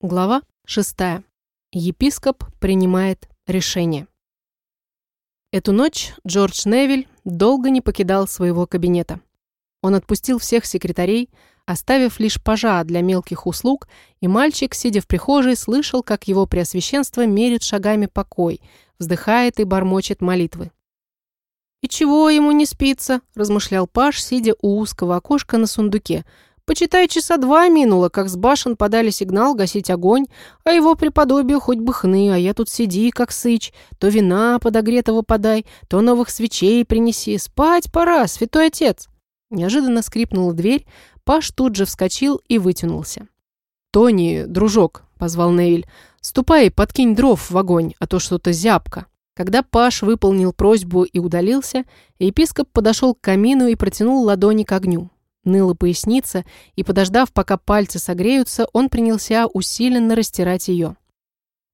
Глава 6. Епископ принимает решение. Эту ночь Джордж Невиль долго не покидал своего кабинета. Он отпустил всех секретарей, оставив лишь пажа для мелких услуг, и мальчик, сидя в прихожей, слышал, как его преосвященство мерит шагами покой, вздыхает и бормочет молитвы. «И чего ему не спится?» – размышлял паж, сидя у узкого окошка на сундуке – Почитай, часа два минуло, как с башен подали сигнал гасить огонь, а его преподобие хоть бы хны, а я тут сиди, как сыч. То вина подогретого подай, то новых свечей принеси. Спать пора, святой отец!» Неожиданно скрипнула дверь, Паш тут же вскочил и вытянулся. «Тони, дружок», — позвал Невиль, — «ступай, подкинь дров в огонь, а то что-то зябко». Когда Паш выполнил просьбу и удалился, епископ подошел к камину и протянул ладони к огню. Ныла поясница, и, подождав, пока пальцы согреются, он принялся усиленно растирать ее.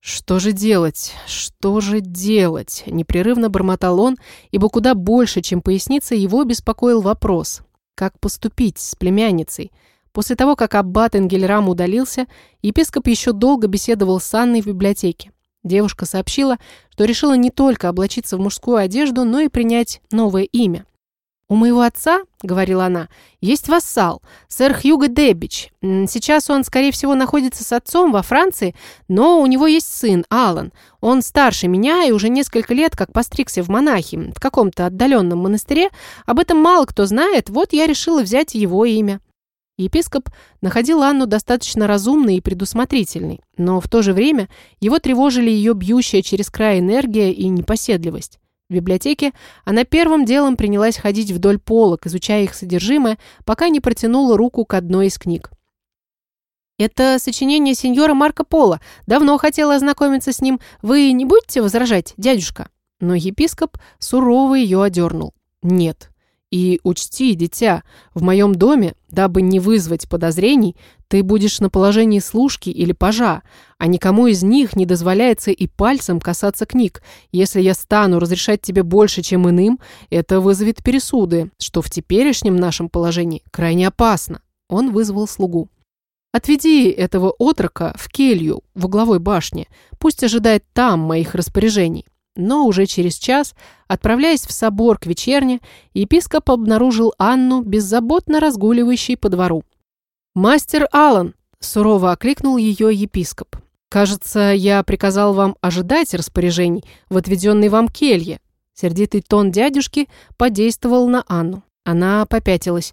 «Что же делать? Что же делать?» – непрерывно бормотал он, ибо куда больше, чем поясница, его беспокоил вопрос. Как поступить с племянницей? После того, как аббат Энгельрам удалился, епископ еще долго беседовал с Анной в библиотеке. Девушка сообщила, что решила не только облачиться в мужскую одежду, но и принять новое имя – «У моего отца, — говорила она, — есть вассал, сэр Хьюго Дебич. Сейчас он, скорее всего, находится с отцом во Франции, но у него есть сын, Алан. Он старше меня и уже несколько лет как постригся в монахи в каком-то отдаленном монастыре. Об этом мало кто знает, вот я решила взять его имя». Епископ находил Анну достаточно разумной и предусмотрительной, но в то же время его тревожили ее бьющая через край энергия и непоседливость. Библиотеке она первым делом принялась ходить вдоль полок, изучая их содержимое, пока не протянула руку к одной из книг. «Это сочинение сеньора Марко Поло. Давно хотела ознакомиться с ним. Вы не будете возражать, дядюшка?» Но епископ сурово ее одернул. «Нет, и учти, дитя, в моем доме, дабы не вызвать подозрений, ты будешь на положении служки или пажа, а никому из них не дозволяется и пальцем касаться книг. Если я стану разрешать тебе больше, чем иным, это вызовет пересуды, что в теперешнем нашем положении крайне опасно. Он вызвал слугу. Отведи этого отрока в келью в угловой башне, пусть ожидает там моих распоряжений. Но уже через час, отправляясь в собор к вечерне, епископ обнаружил Анну, беззаботно разгуливающей по двору. «Мастер Аллан!» – сурово окликнул ее епископ. «Кажется, я приказал вам ожидать распоряжений в отведенной вам келье». Сердитый тон дядюшки подействовал на Анну. Она попятилась.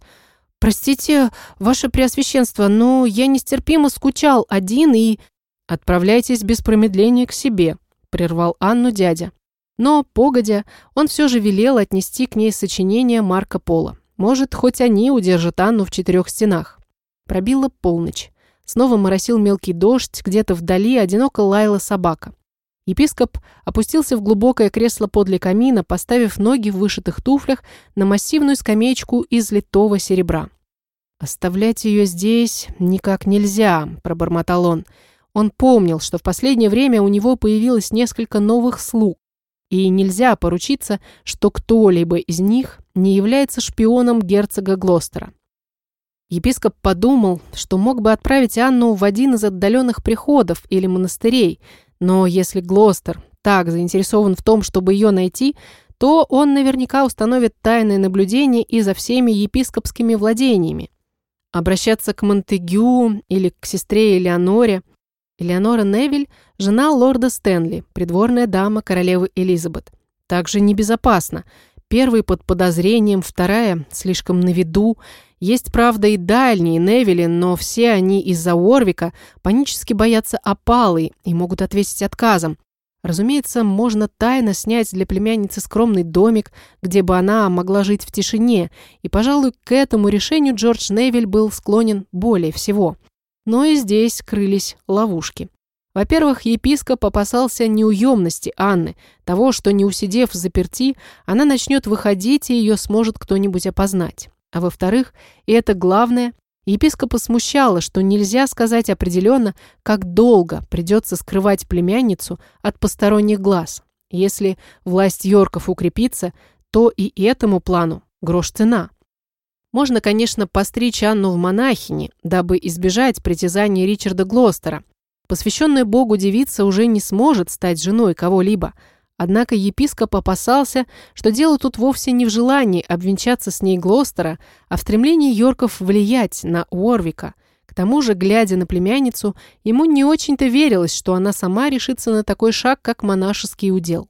«Простите, ваше преосвященство, но я нестерпимо скучал один и...» «Отправляйтесь без промедления к себе», прервал Анну дядя. Но, погодя, он все же велел отнести к ней сочинение Марка Пола. Может, хоть они удержат Анну в четырех стенах. Пробила полночь. Снова моросил мелкий дождь, где-то вдали одиноко лаяла собака. Епископ опустился в глубокое кресло подле камина, поставив ноги в вышитых туфлях на массивную скамеечку из литого серебра. «Оставлять ее здесь никак нельзя», – пробормотал он. Он помнил, что в последнее время у него появилось несколько новых слуг, и нельзя поручиться, что кто-либо из них не является шпионом герцога Глостера. Епископ подумал, что мог бы отправить Анну в один из отдаленных приходов или монастырей, но если Глостер так заинтересован в том, чтобы ее найти, то он наверняка установит тайное наблюдение и за всеми епископскими владениями. Обращаться к Монтегю или к сестре Элеоноре Элеонора Невиль – жена лорда Стэнли, придворная дама королевы Элизабет. Также небезопасно. Первый под подозрением, вторая слишком на виду. Есть, правда, и дальние Невили, но все они из-за Уорвика панически боятся опалы и могут ответить отказом. Разумеется, можно тайно снять для племянницы скромный домик, где бы она могла жить в тишине, и, пожалуй, к этому решению Джордж Невиль был склонен более всего – но и здесь крылись ловушки. Во-первых, епископ опасался неуемности Анны, того, что не усидев заперти, она начнет выходить, и ее сможет кто-нибудь опознать. А во-вторых, и это главное, епископа смущало, что нельзя сказать определенно, как долго придется скрывать племянницу от посторонних глаз. Если власть Йорков укрепится, то и этому плану грош цена. Можно, конечно, постричь Анну в монахини, дабы избежать притязаний Ричарда Глостера. посвященная Богу девица уже не сможет стать женой кого-либо. Однако епископ опасался, что дело тут вовсе не в желании обвенчаться с ней Глостера, а в стремлении Йорков влиять на Уорвика. К тому же, глядя на племянницу, ему не очень-то верилось, что она сама решится на такой шаг, как монашеский удел.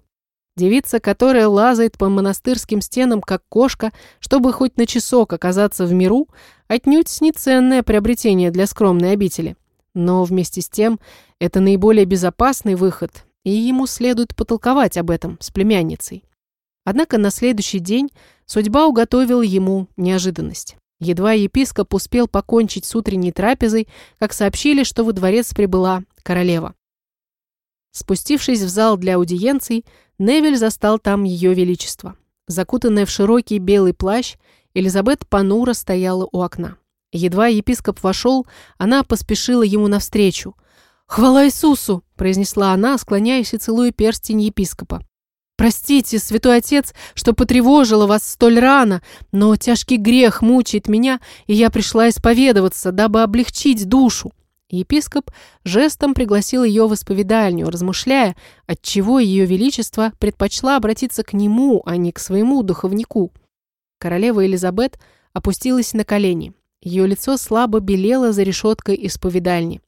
Девица, которая лазает по монастырским стенам, как кошка, чтобы хоть на часок оказаться в миру, отнюдь не ценное приобретение для скромной обители. Но вместе с тем, это наиболее безопасный выход, и ему следует потолковать об этом с племянницей. Однако на следующий день судьба уготовила ему неожиданность. Едва епископ успел покончить с утренней трапезой, как сообщили, что во дворец прибыла королева. Спустившись в зал для аудиенций, Невель застал там ее величество. Закутанная в широкий белый плащ, Элизабет понуро стояла у окна. Едва епископ вошел, она поспешила ему навстречу. «Хвала Иисусу!» – произнесла она, склоняясь и целуя перстень епископа. «Простите, святой отец, что потревожила вас столь рано, но тяжкий грех мучает меня, и я пришла исповедоваться, дабы облегчить душу». Епископ жестом пригласил ее в исповедальню, размышляя, отчего ее величество предпочла обратиться к нему, а не к своему духовнику. Королева Элизабет опустилась на колени. Ее лицо слабо белело за решеткой исповедальни.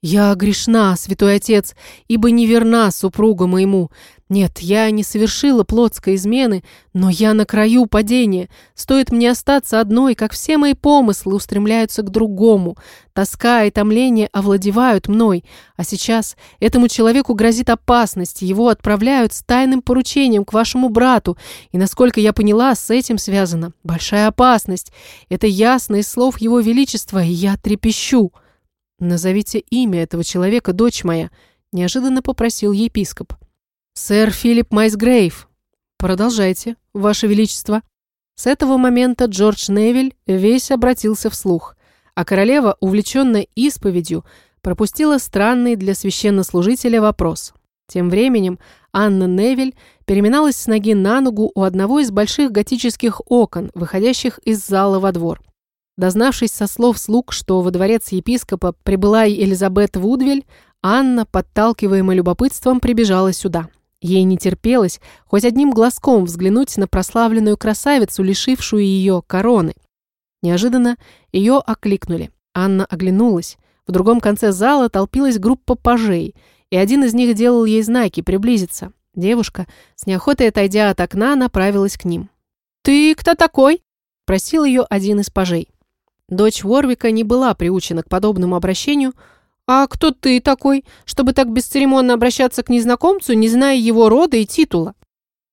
«Я грешна, святой отец, ибо неверна супругу моему. Нет, я не совершила плотской измены, но я на краю падения. Стоит мне остаться одной, как все мои помыслы устремляются к другому. Тоска и томление овладевают мной. А сейчас этому человеку грозит опасность, его отправляют с тайным поручением к вашему брату. И, насколько я поняла, с этим связана большая опасность. Это ясно из слов его величества, и я трепещу». «Назовите имя этого человека, дочь моя», – неожиданно попросил епископ. «Сэр Филипп Майсгрейв». «Продолжайте, Ваше Величество». С этого момента Джордж Невиль весь обратился вслух, а королева, увлеченная исповедью, пропустила странный для священнослужителя вопрос. Тем временем Анна Невиль переминалась с ноги на ногу у одного из больших готических окон, выходящих из зала во двор. Дознавшись со слов слуг, что во дворец епископа прибыла и Элизабет Вудвель, Анна, подталкиваемая любопытством, прибежала сюда. Ей не терпелось хоть одним глазком взглянуть на прославленную красавицу, лишившую ее короны. Неожиданно ее окликнули. Анна оглянулась. В другом конце зала толпилась группа пажей, и один из них делал ей знаки приблизиться. Девушка, с неохотой отойдя от окна, направилась к ним. «Ты кто такой?» – просил ее один из пажей. Дочь Ворвика не была приучена к подобному обращению. «А кто ты такой, чтобы так бесцеремонно обращаться к незнакомцу, не зная его рода и титула?»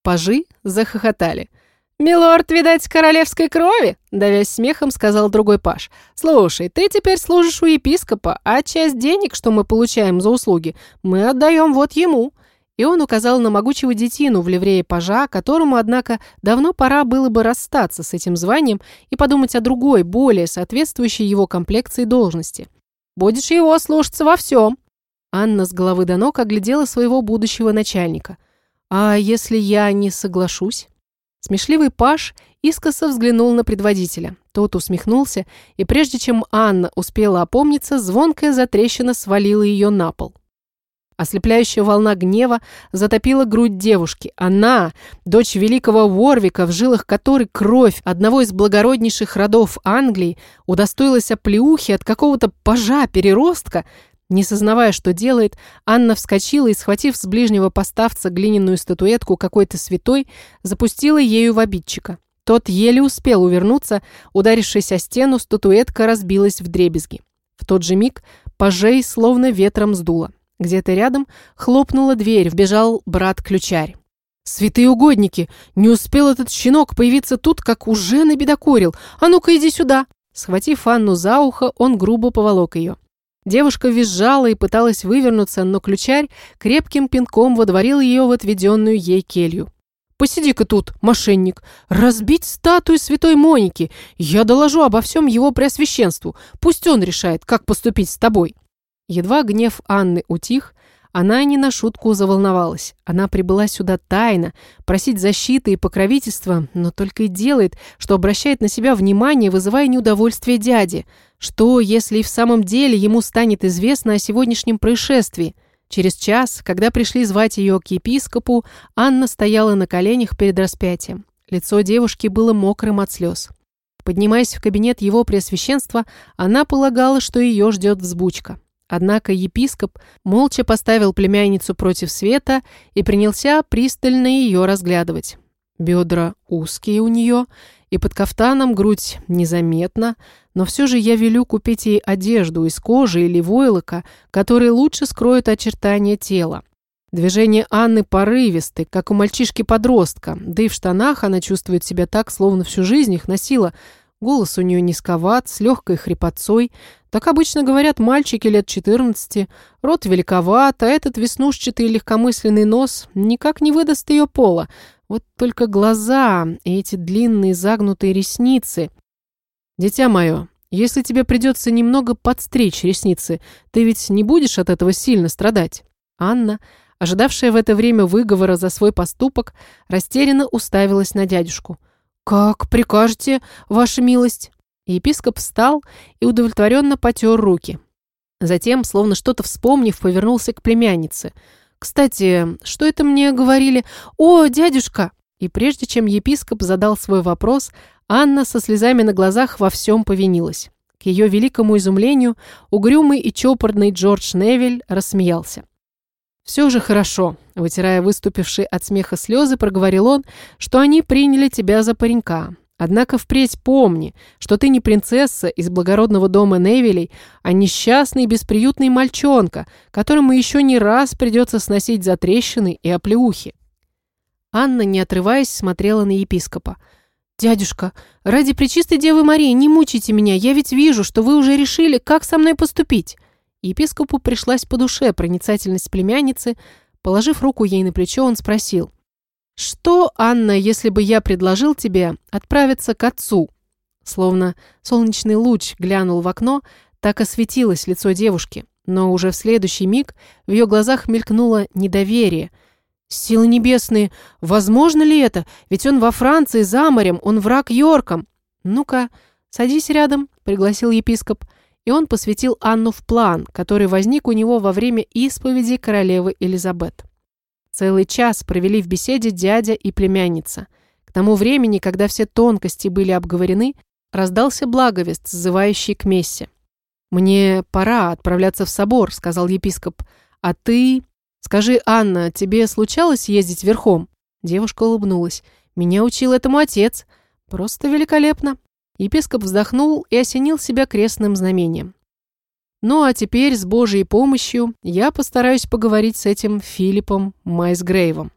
Пажи захохотали. «Милорд, видать, королевской крови?» Давясь смехом, сказал другой паж. «Слушай, ты теперь служишь у епископа, а часть денег, что мы получаем за услуги, мы отдаем вот ему. И он указал на могучего детину в ливрее пажа, которому, однако, давно пора было бы расстаться с этим званием и подумать о другой, более соответствующей его комплекции должности. «Будешь его слушаться во всем!» Анна с головы до ног оглядела своего будущего начальника. «А если я не соглашусь?» Смешливый паж искоса взглянул на предводителя. Тот усмехнулся, и прежде чем Анна успела опомниться, звонкая затрещина свалила ее на пол. Ослепляющая волна гнева затопила грудь девушки. Она, дочь великого Уорвика, в жилах которой кровь одного из благороднейших родов Англии, удостоилась оплеухи от какого-то пажа-переростка. Не сознавая, что делает, Анна вскочила и, схватив с ближнего поставца глиняную статуэтку какой-то святой, запустила ею в обидчика. Тот еле успел увернуться, ударившись о стену, статуэтка разбилась в дребезги. В тот же миг пажей словно ветром сдуло. Где-то рядом хлопнула дверь, вбежал брат-ключарь. «Святые угодники! Не успел этот щенок появиться тут, как уже набедокурил! А ну-ка иди сюда!» Схватив Анну за ухо, он грубо поволок ее. Девушка визжала и пыталась вывернуться, но ключарь крепким пинком водворил ее в отведенную ей келью. «Посиди-ка тут, мошенник! Разбить статую святой Моники! Я доложу обо всем его преосвященству! Пусть он решает, как поступить с тобой!» Едва гнев Анны утих, она не на шутку заволновалась. Она прибыла сюда тайно, просить защиты и покровительства, но только и делает, что обращает на себя внимание, вызывая неудовольствие дяди. Что, если и в самом деле ему станет известно о сегодняшнем происшествии? Через час, когда пришли звать ее к епископу, Анна стояла на коленях перед распятием. Лицо девушки было мокрым от слез. Поднимаясь в кабинет его преосвященства, она полагала, что ее ждет взбучка. Однако епископ молча поставил племянницу против света и принялся пристально ее разглядывать. Бедра узкие у нее, и под кафтаном грудь незаметна, но все же я велю купить ей одежду из кожи или войлока, которые лучше скроют очертания тела. Движения Анны порывисты, как у мальчишки-подростка, да и в штанах она чувствует себя так, словно всю жизнь их носила – Голос у нее низковат, с легкой хрипотцой. Так обычно говорят мальчики лет 14. Рот великоват, а этот веснушчатый легкомысленный нос никак не выдаст ее пола. Вот только глаза и эти длинные загнутые ресницы. «Дитя мое, если тебе придется немного подстричь ресницы, ты ведь не будешь от этого сильно страдать?» Анна, ожидавшая в это время выговора за свой поступок, растерянно уставилась на дядюшку – «Как прикажете, ваша милость?» Епископ встал и удовлетворенно потер руки. Затем, словно что-то вспомнив, повернулся к племяннице. «Кстати, что это мне говорили? О, дядюшка!» И прежде чем епископ задал свой вопрос, Анна со слезами на глазах во всем повинилась. К ее великому изумлению угрюмый и чопорный Джордж Невиль рассмеялся. «Все же хорошо», — вытирая выступившие от смеха слезы, проговорил он, что они приняли тебя за паренька. Однако впредь помни, что ты не принцесса из благородного дома Невилей, а несчастный бесприютный мальчонка, которому еще не раз придется сносить затрещины и оплеухи. Анна, не отрываясь, смотрела на епископа. «Дядюшка, ради Пречистой Девы Марии не мучайте меня, я ведь вижу, что вы уже решили, как со мной поступить». Епископу пришлась по душе проницательность племянницы. Положив руку ей на плечо, он спросил. «Что, Анна, если бы я предложил тебе отправиться к отцу?» Словно солнечный луч глянул в окно, так осветилось лицо девушки. Но уже в следующий миг в ее глазах мелькнуло недоверие. «Силы небесные, возможно ли это? Ведь он во Франции, за морем, он враг Йорком». «Ну-ка, садись рядом», — пригласил епископ и он посвятил Анну в план, который возник у него во время исповеди королевы Элизабет. Целый час провели в беседе дядя и племянница. К тому времени, когда все тонкости были обговорены, раздался благовест, сзывающий к мессе. «Мне пора отправляться в собор», — сказал епископ. «А ты...» «Скажи, Анна, тебе случалось ездить верхом?» Девушка улыбнулась. «Меня учил этому отец. Просто великолепно». Епископ вздохнул и осенил себя крестным знамением. Ну а теперь с Божьей помощью я постараюсь поговорить с этим Филиппом Майсгрейвом.